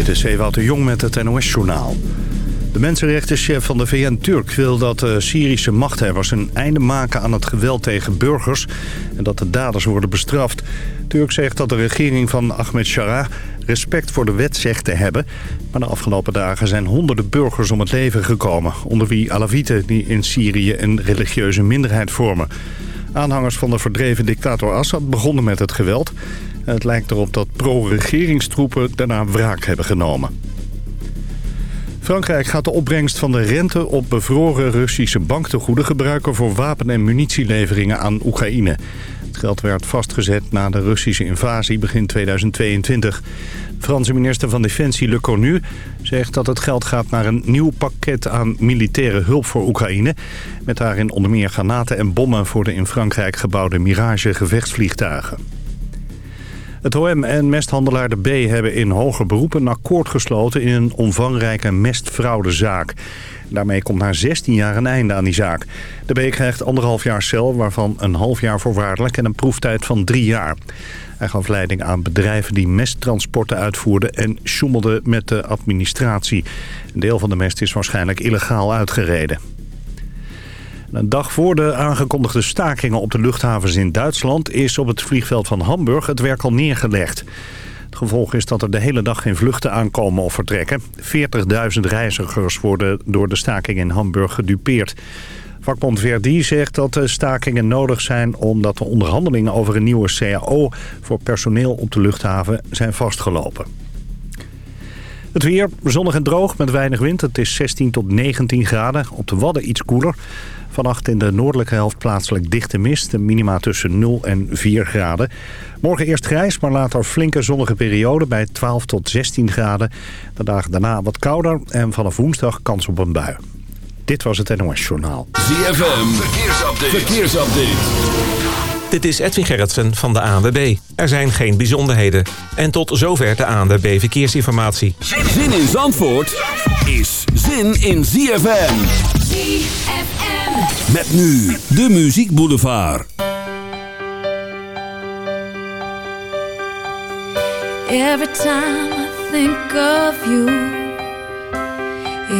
Dit is Ewout de Jong met het NOS-journaal. De mensenrechtenchef van de VN Turk wil dat de Syrische machthebbers een einde maken aan het geweld tegen burgers en dat de daders worden bestraft. Turk zegt dat de regering van Ahmed Shara respect voor de wet zegt te hebben. Maar de afgelopen dagen zijn honderden burgers om het leven gekomen, onder wie Alawieten die in Syrië een religieuze minderheid vormen. Aanhangers van de verdreven dictator Assad begonnen met het geweld. Het lijkt erop dat pro-regeringstroepen daarna wraak hebben genomen. Frankrijk gaat de opbrengst van de rente op bevroren Russische banktegoeden gebruiken voor wapen- en munitieleveringen aan Oekraïne. Het geld werd vastgezet na de Russische invasie begin 2022. De Franse minister van Defensie Le Cornu zegt dat het geld gaat naar een nieuw pakket aan militaire hulp voor Oekraïne. Met daarin onder meer granaten en bommen voor de in Frankrijk gebouwde Mirage gevechtsvliegtuigen. Het OM en mesthandelaar De B hebben in hoger beroep een akkoord gesloten in een omvangrijke mestfraudezaak. Daarmee komt na 16 jaar een einde aan die zaak. De B krijgt anderhalf jaar cel, waarvan een half jaar voorwaardelijk en een proeftijd van drie jaar. Hij gaf leiding aan bedrijven die mesttransporten uitvoerden en sjoemelden met de administratie. Een deel van de mest is waarschijnlijk illegaal uitgereden. Een dag voor de aangekondigde stakingen op de luchthavens in Duitsland... is op het vliegveld van Hamburg het werk al neergelegd. Het gevolg is dat er de hele dag geen vluchten aankomen of vertrekken. 40.000 reizigers worden door de staking in Hamburg gedupeerd. Vakbond Verdi zegt dat de stakingen nodig zijn... omdat de onderhandelingen over een nieuwe CAO voor personeel op de luchthaven zijn vastgelopen. Het weer zonnig en droog met weinig wind. Het is 16 tot 19 graden. Op de Wadden iets koeler. Vannacht in de noordelijke helft plaatselijk dichte mist. Minima tussen 0 en 4 graden. Morgen eerst grijs, maar later flinke zonnige periode bij 12 tot 16 graden. De dagen daarna wat kouder en vanaf woensdag kans op een bui. Dit was het NOS Journaal. ZFM, verkeersupdate. verkeersupdate. Dit is Edwin Gerritsen van de ANWB. Er zijn geen bijzonderheden. En tot zover de ANWB Verkeersinformatie. Zin in Zandvoort is zin in ZFM. ZFM. Met nu de Muziek Boulevard. Every time I think of you,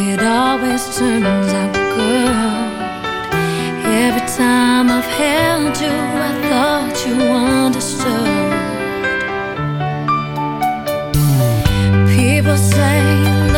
it always turns out good. Every time I've held you, I thought you understood. People say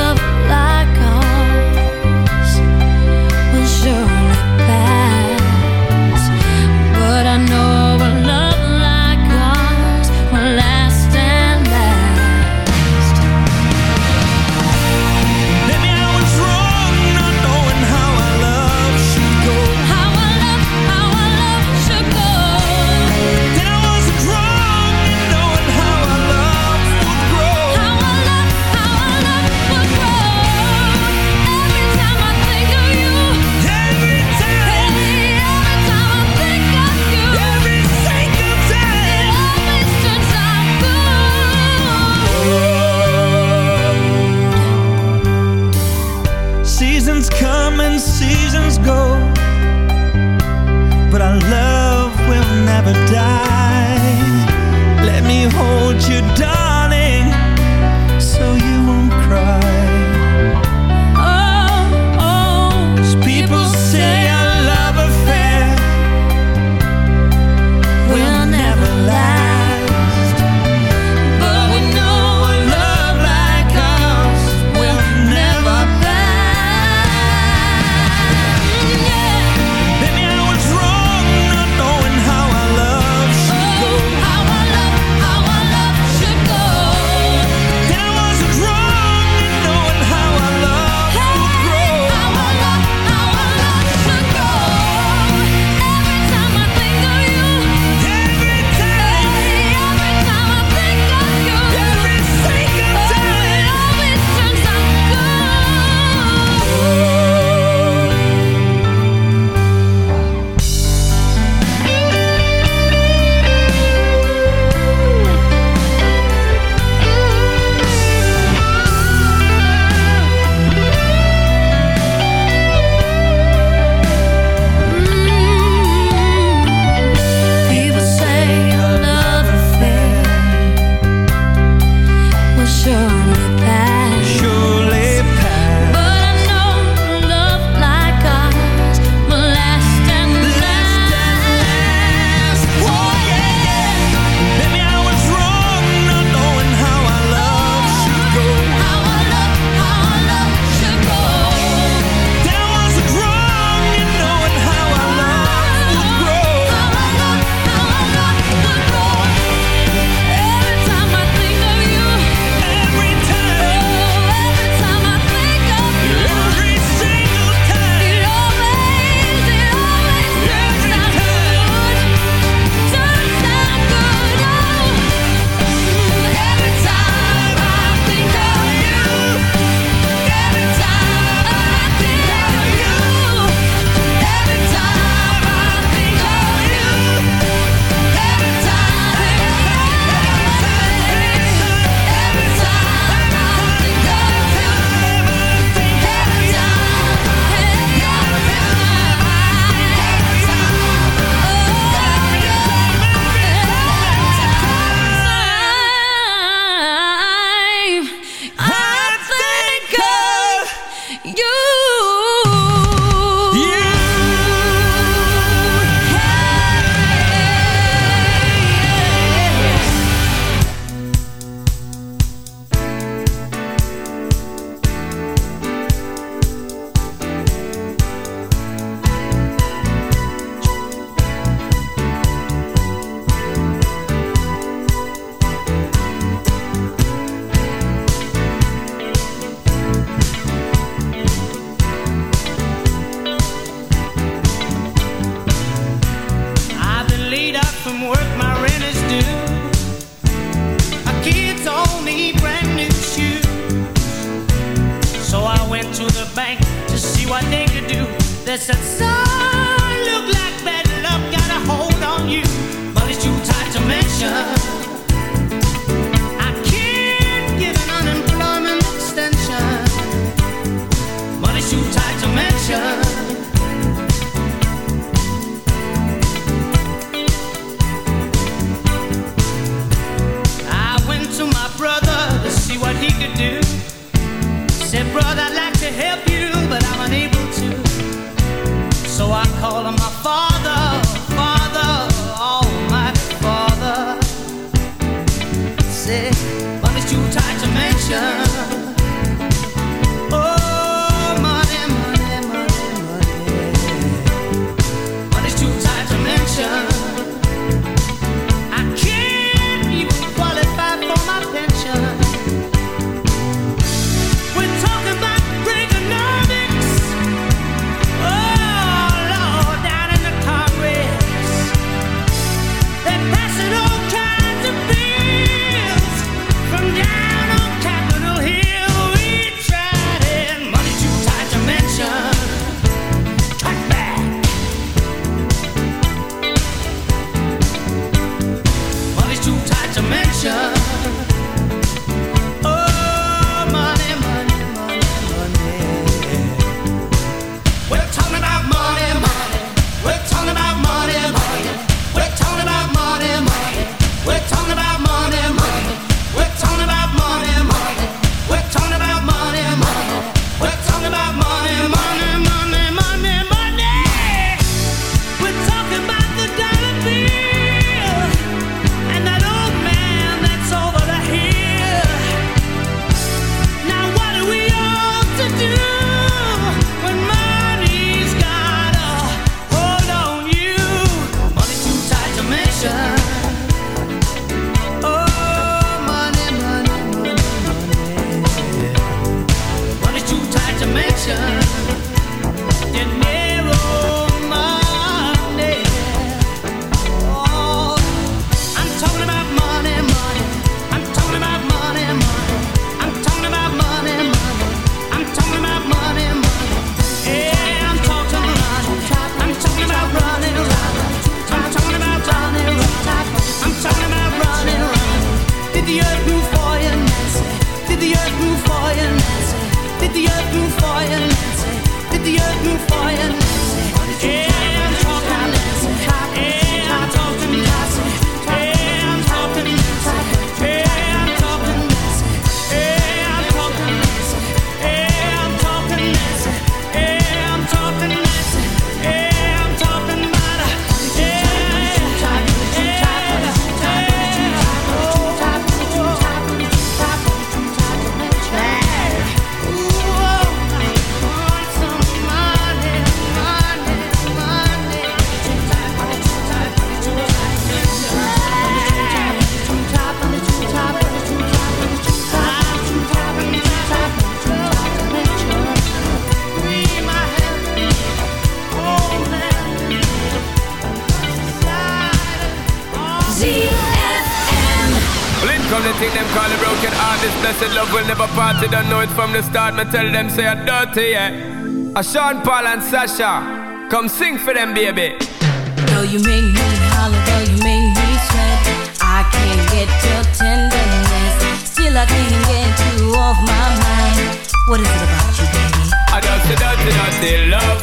from the start Me tell them say I'm dirty, yeah A Sean Paul and Sasha Come sing for them, baby Though you make me holler, though you make me sweat, I can't get your tenderness. Still, I can't get you off my mind. What is it about you, baby? I dirty, dirty, dirty love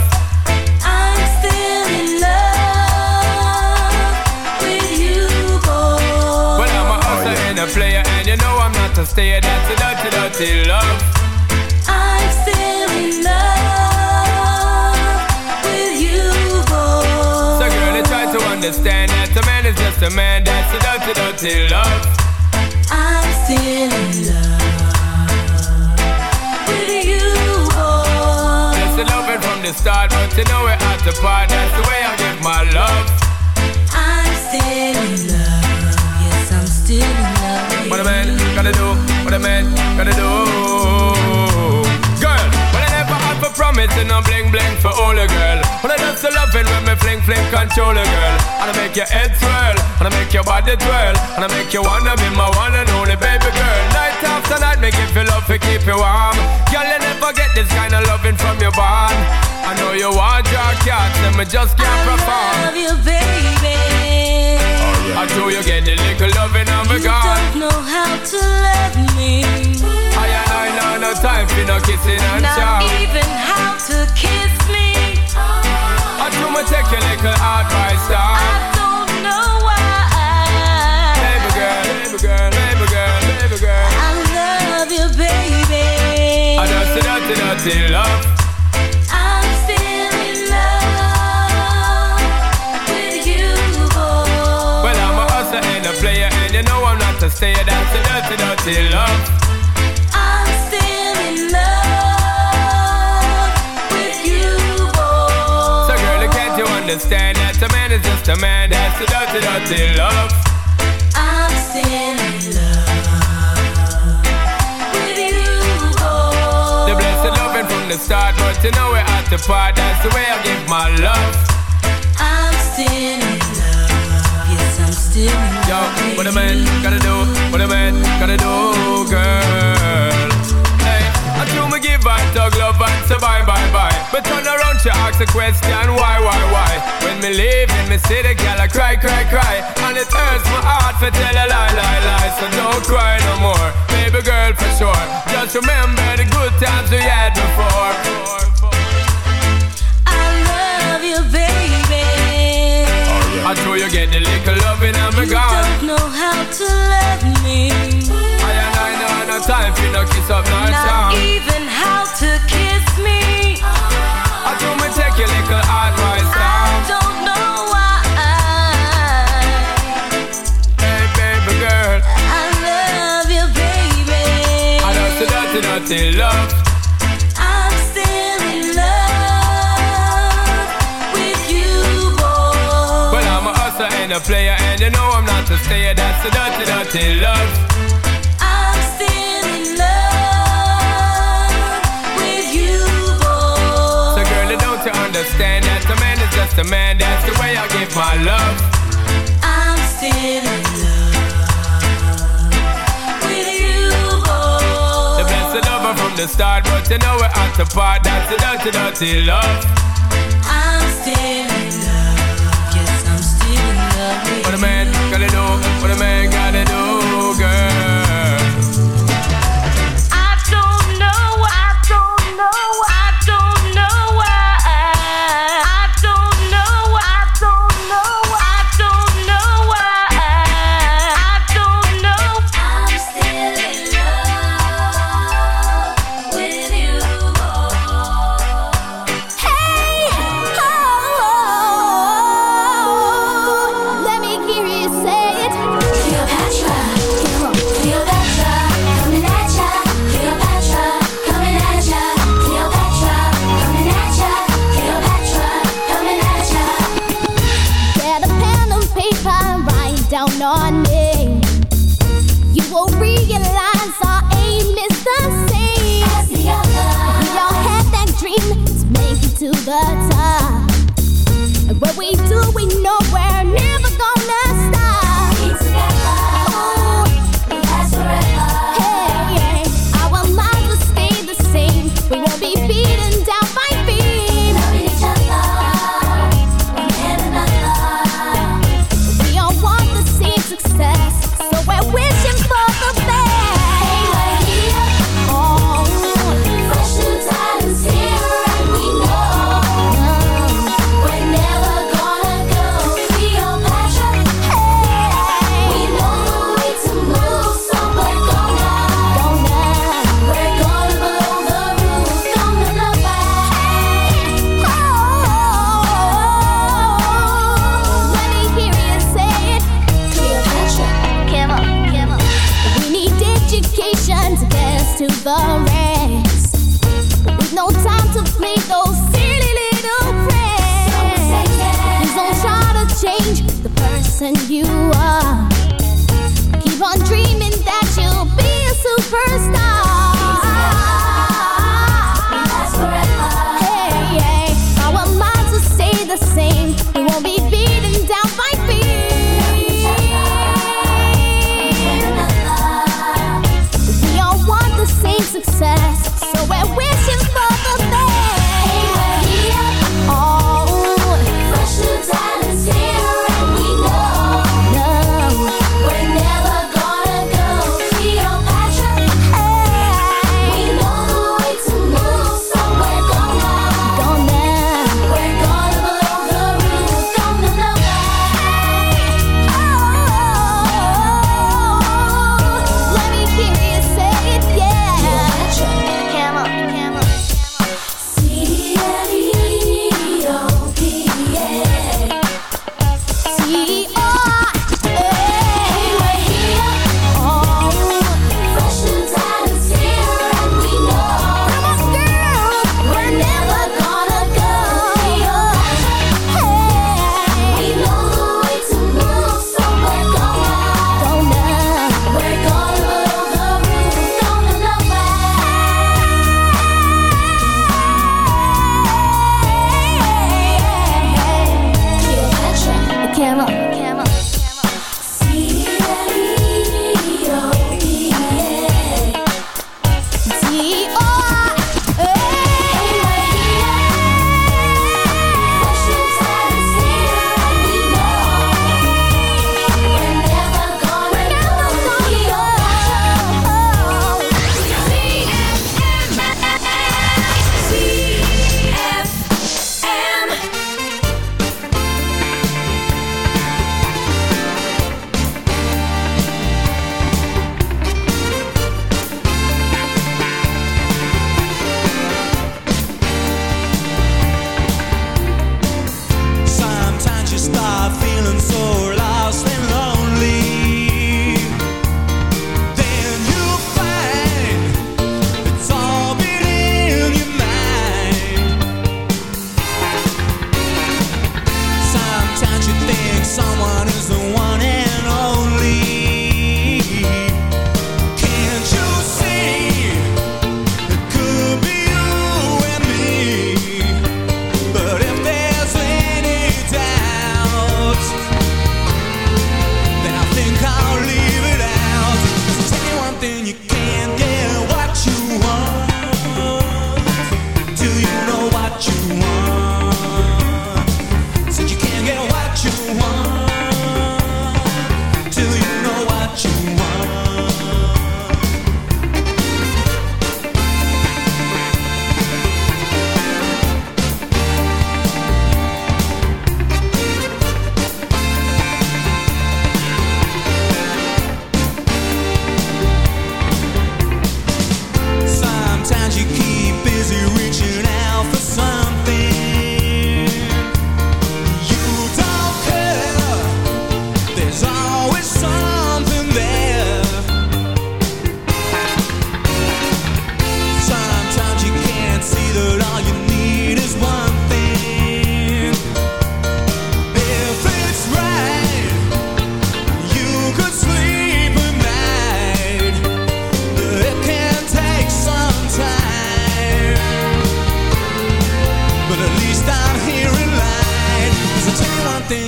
I'm still in love with you, boy. Well, I'm a hustler and a player And you know I'm not a stayer That's a dirty, dirty love understand That a man is just a man That's a dirty, dirty love I'm still in love with you, oh. boy. Just a loving from the start But you know we're at the part That's the way I give my love I'm still in love. Yes, I'm still in love. What a man gotta do, what a man gotta do. Promising no bling bling for all a girl. But I just loving when me fling fling control a girl. And I make your head swirl, and I make your body twirl, and I make you wanna be my one and only baby girl. Night after night, make you feel love to keep you warm. Girl, you never get this kind of loving from your bond. I know you want your cat, and me just can't perform. I Love you, baby. I know you get the little loving on me You don't know how to love me. No time for no kissing and Not chow. even how to kiss me. I do me take your little advice I down. don't know why. Baby girl, baby girl, baby girl, baby girl. I love you, baby. I dirty, dirty, dirty love. I'm still in love with you, boy. Well, I'm a hustler and a player, and you know I'm not a stayer. That's a dirty, dirty love. Understand that a man is just a man? That's a dirty, dirty love. I'm still in love with you, boy. The blessed loving from the start, but you know we're at the part. That's the way I give my love. I'm still in love. Yes, I'm still in love. Yo, what a man gotta do, what a man gotta do, girl. Hey, I do me give and tug love and say bye, bye, bye. But turn around, she ask a question, why, why, why? When me leave in me city, girl, I cry, cry, cry. And it hurts my heart for tell a lie, lie, lie. So don't cry no more, baby girl, for sure. Just remember the good times we had before. I love you, baby. I know you get the little loving and me You don't know how to love me. I and I know no time for no kiss up, no Not charm. even how to kiss. I do me take your little advice I down. don't know why. Hey, baby girl. I love you, baby. I know so dirty, dirty love. I'm still in love with you, boy. Well, I'm a hustler and a player, and you know I'm not a stayer. That's the dirty, dirty love. A man is just a man? That's the way I give my love. I'm still in love with you, The boy. blessed lover from the start, but you know we're at the part. That's the dirty, dirty love. I'm still in love. Yes, I'm still in love with What a man gotta do, what a man gotta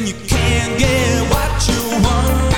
you can't get what you want.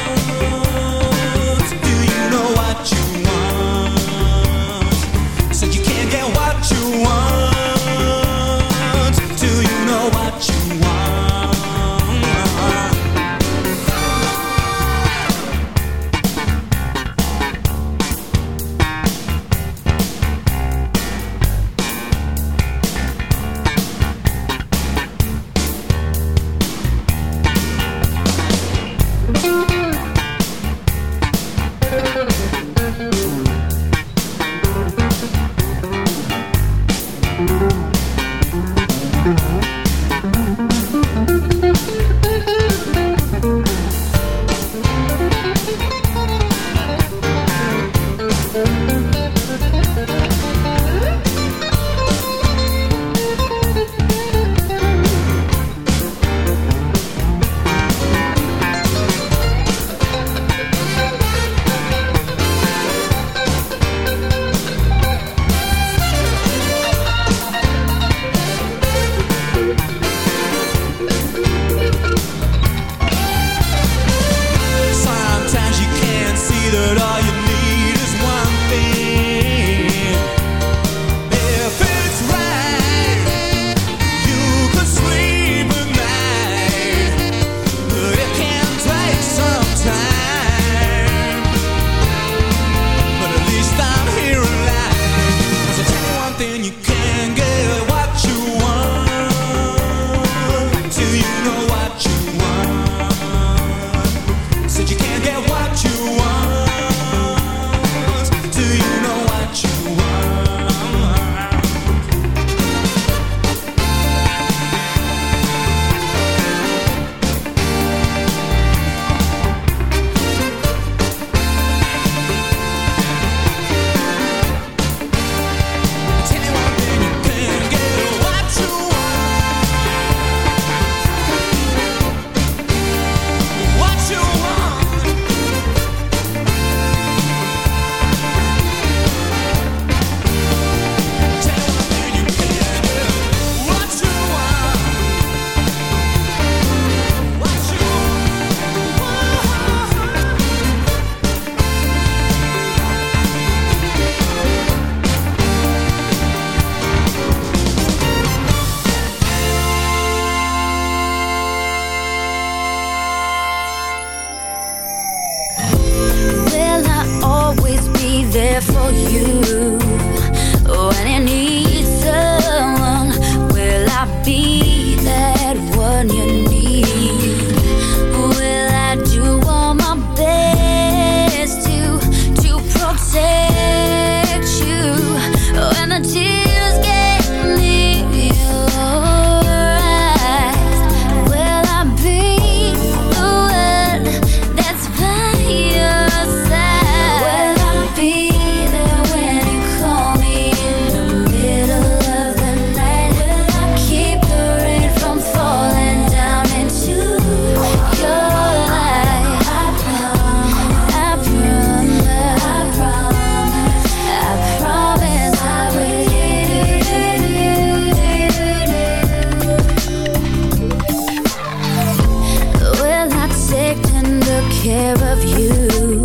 care of you.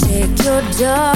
Take your dog.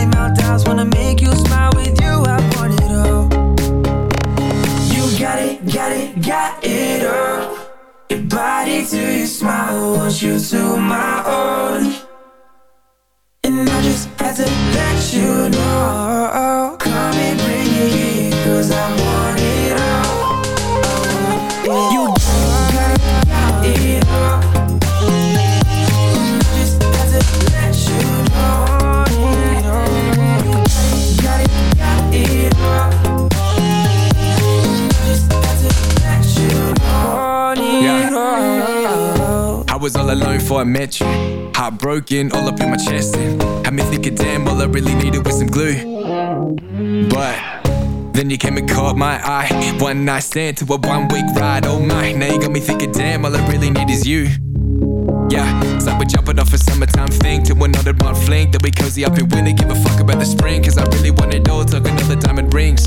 I met you. Heartbroken, all up in my chest. And had me thinking, damn, all I really needed was some glue. But then you came and caught my eye. One night stand to a one week ride. Oh my, now you got me thinking, damn, all I really need is you. Yeah, like we're jumping off a summertime thing to another one fling. Then we cozy up in winter, give a fuck about the spring. Cause I really want it all, talking all the diamond rings.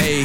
Hey,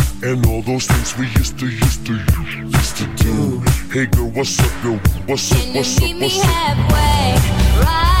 And all those things we used to, used to, used to do. Hey girl, what's up, yo? What's up, Can you what's up, meet me what's up? halfway? Right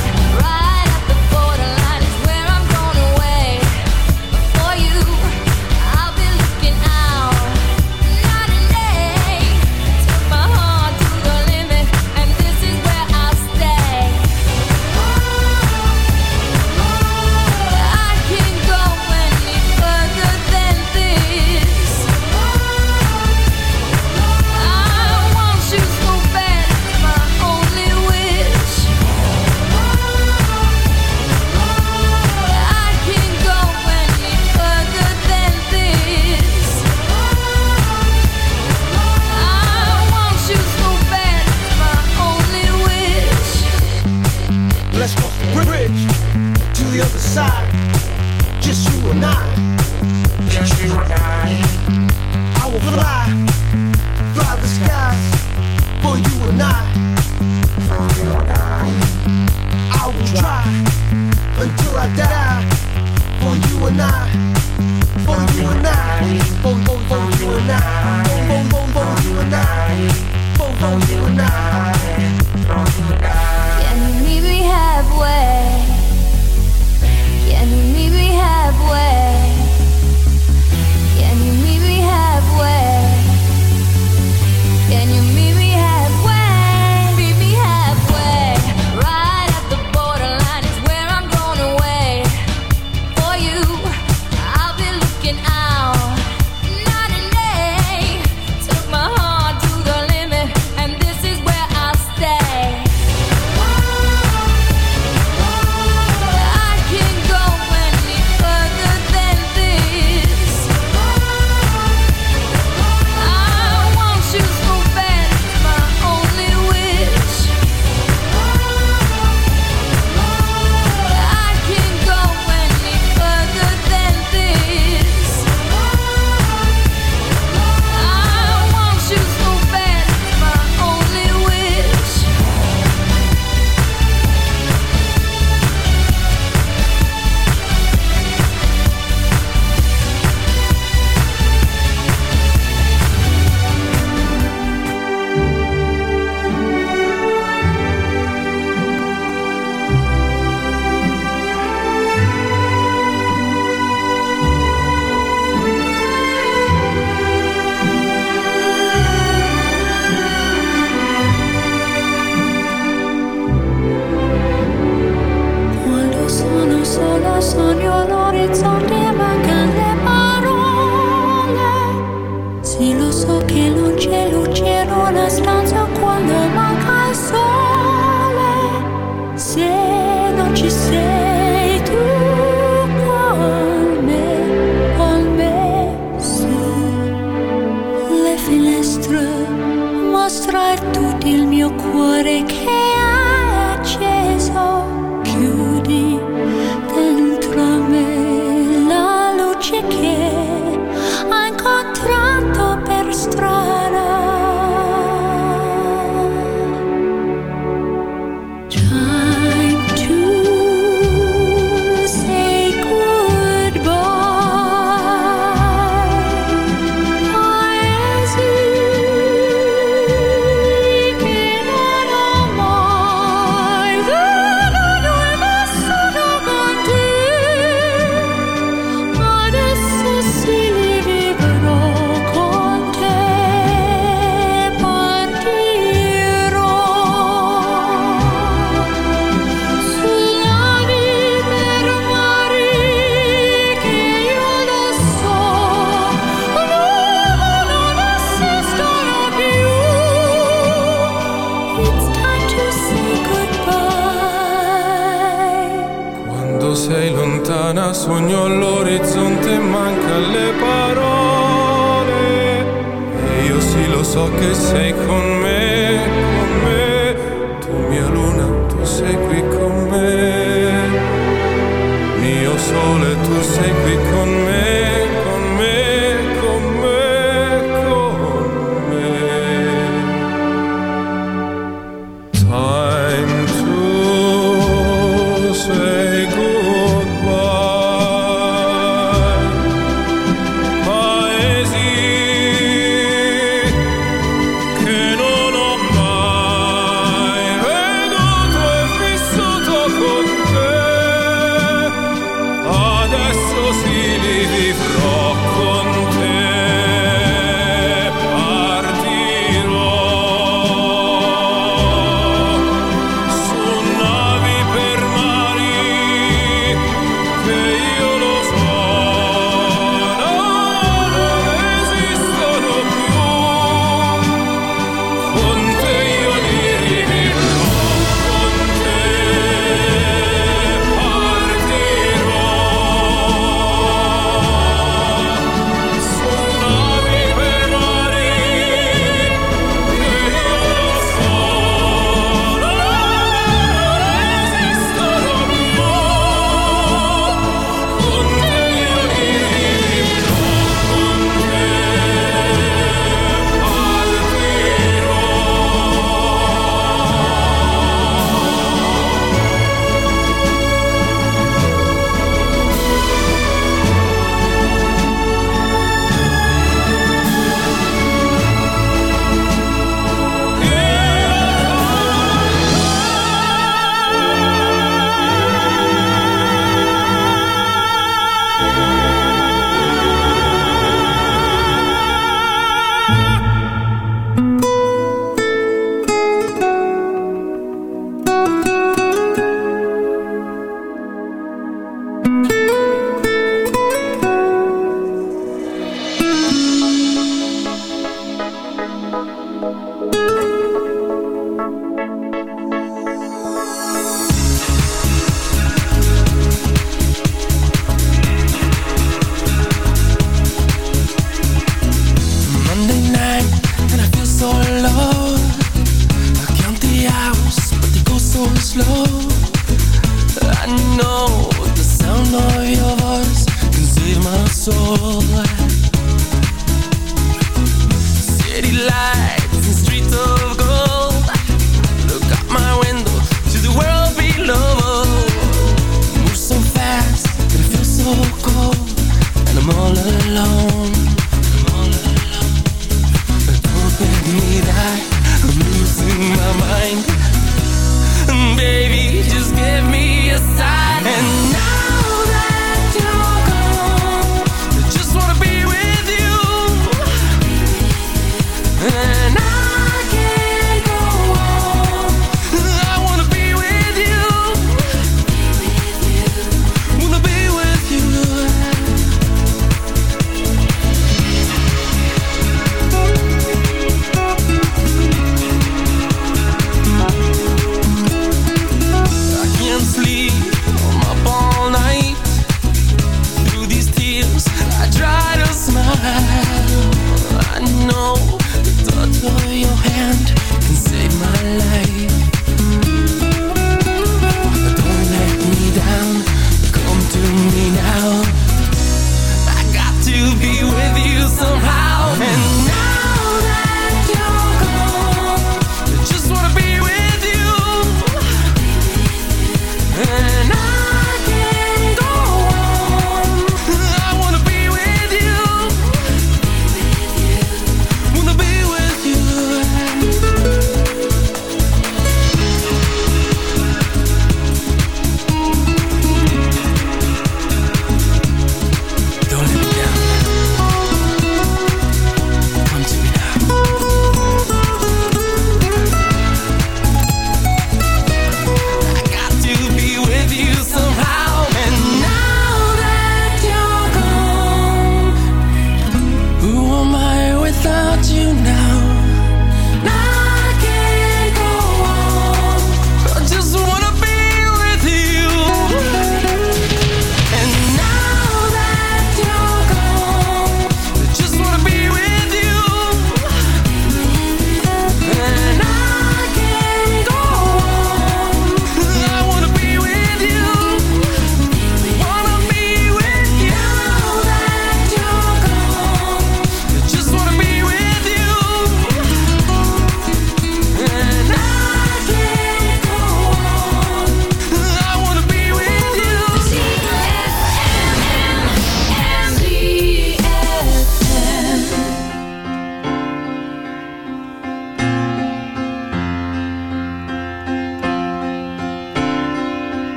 city lights and streets of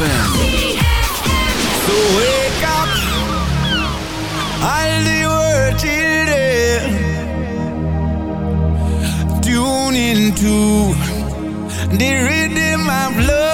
ZFM. So wake up, all the world children. Tune into the rhythm of love.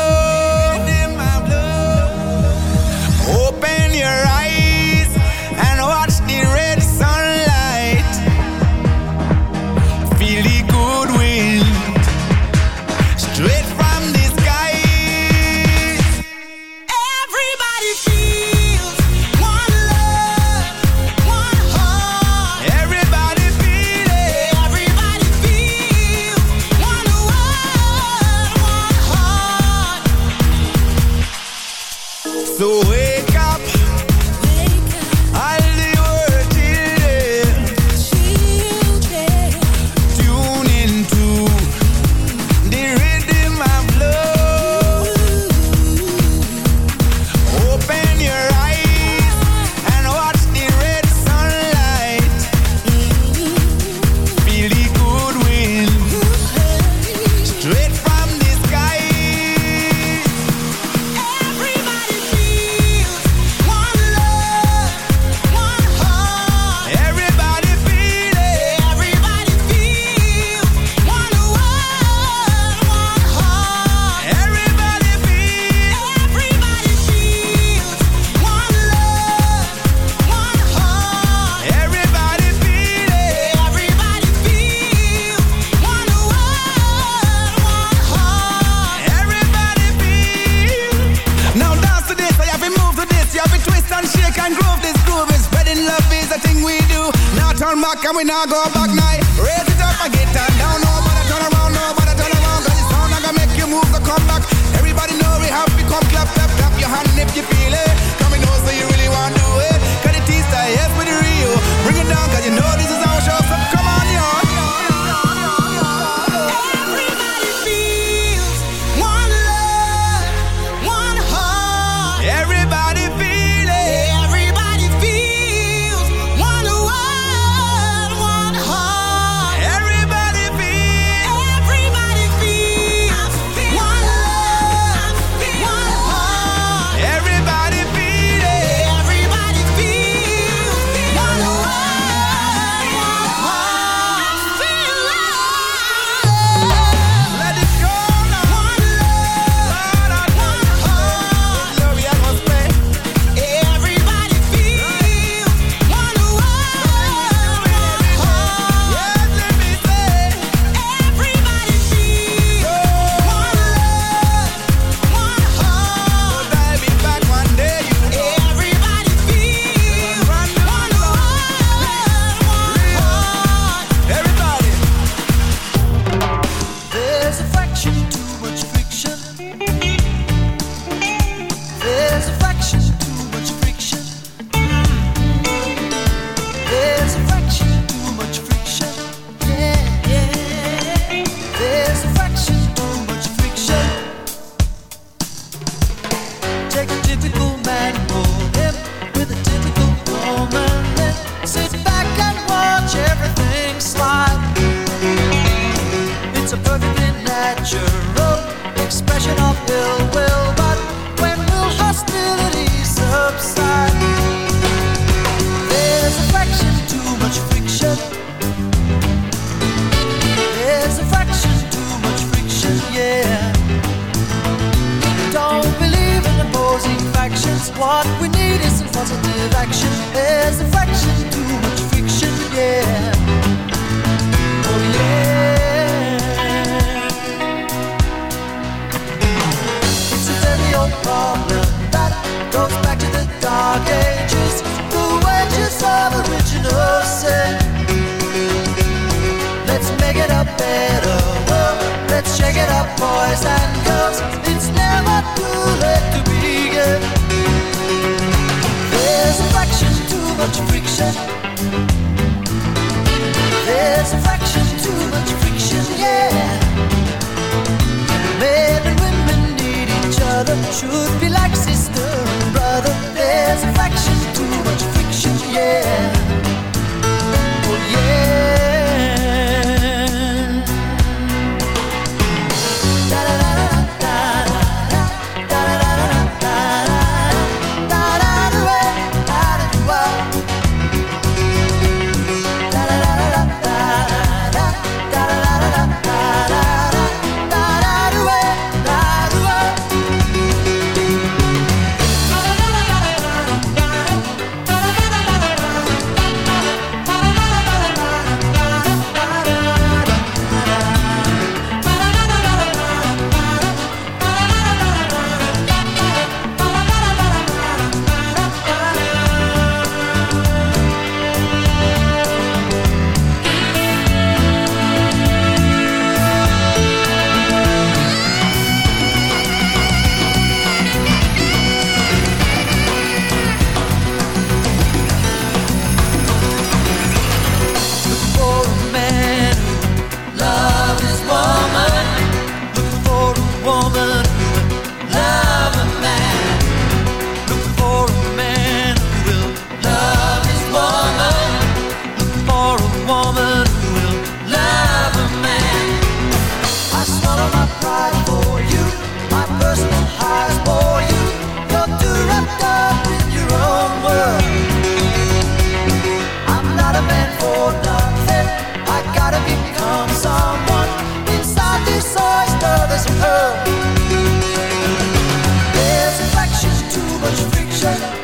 Much friction.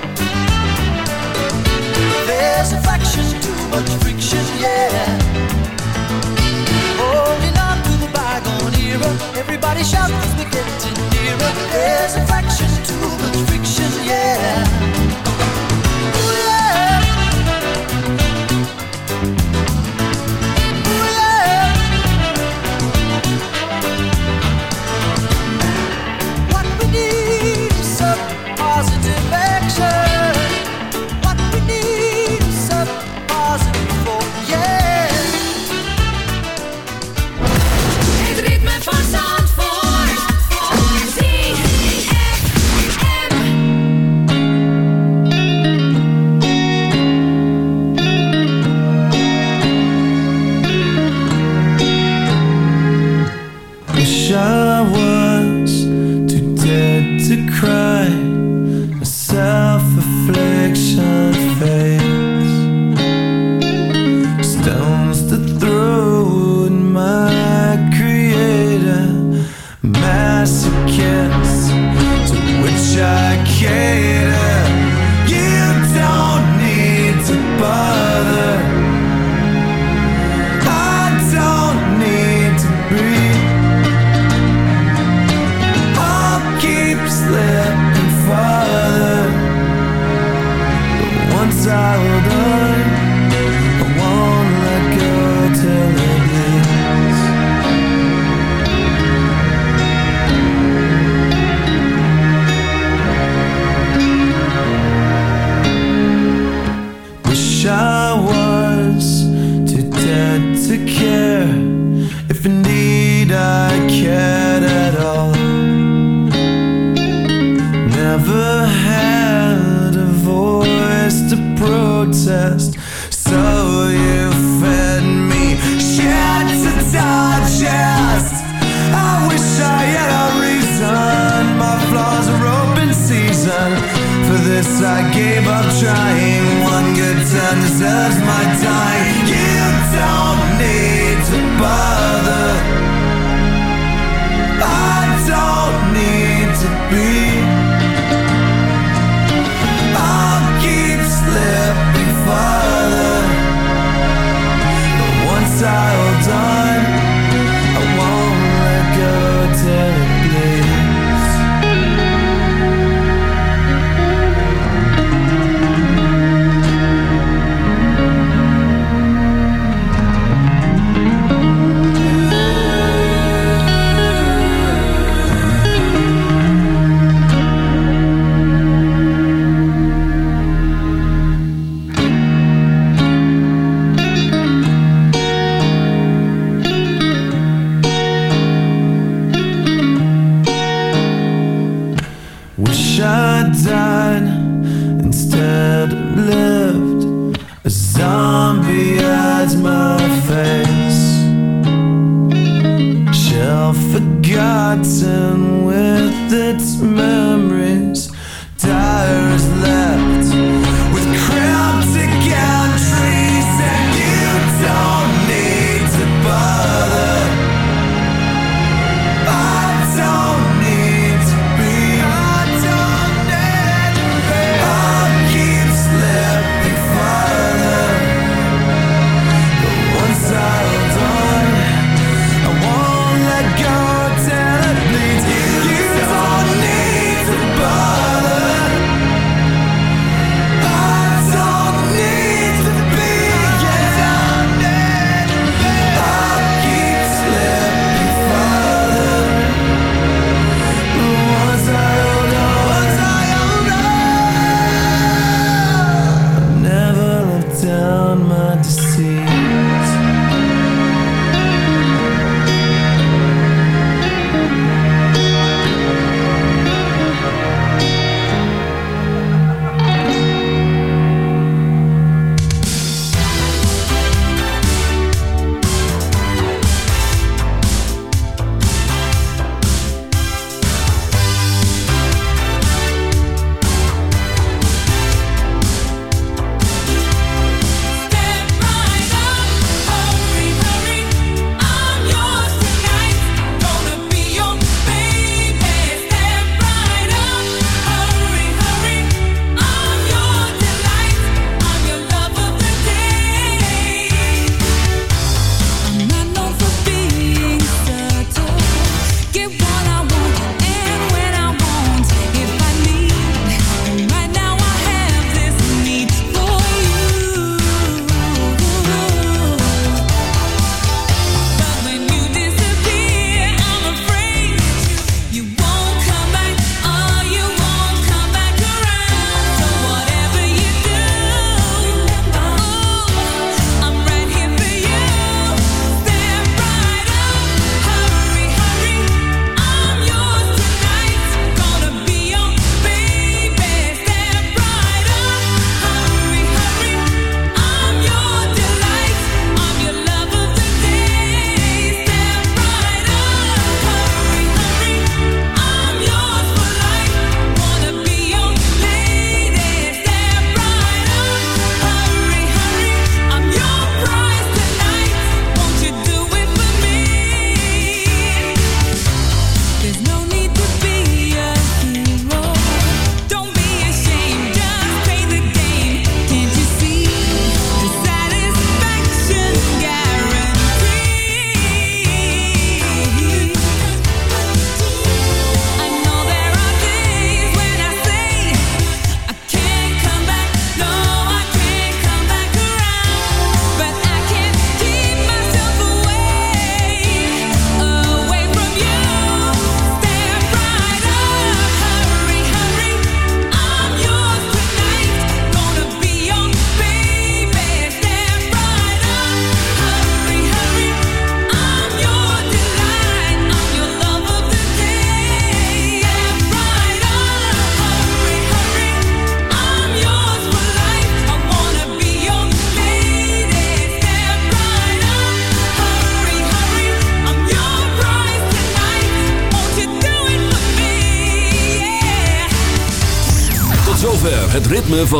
Care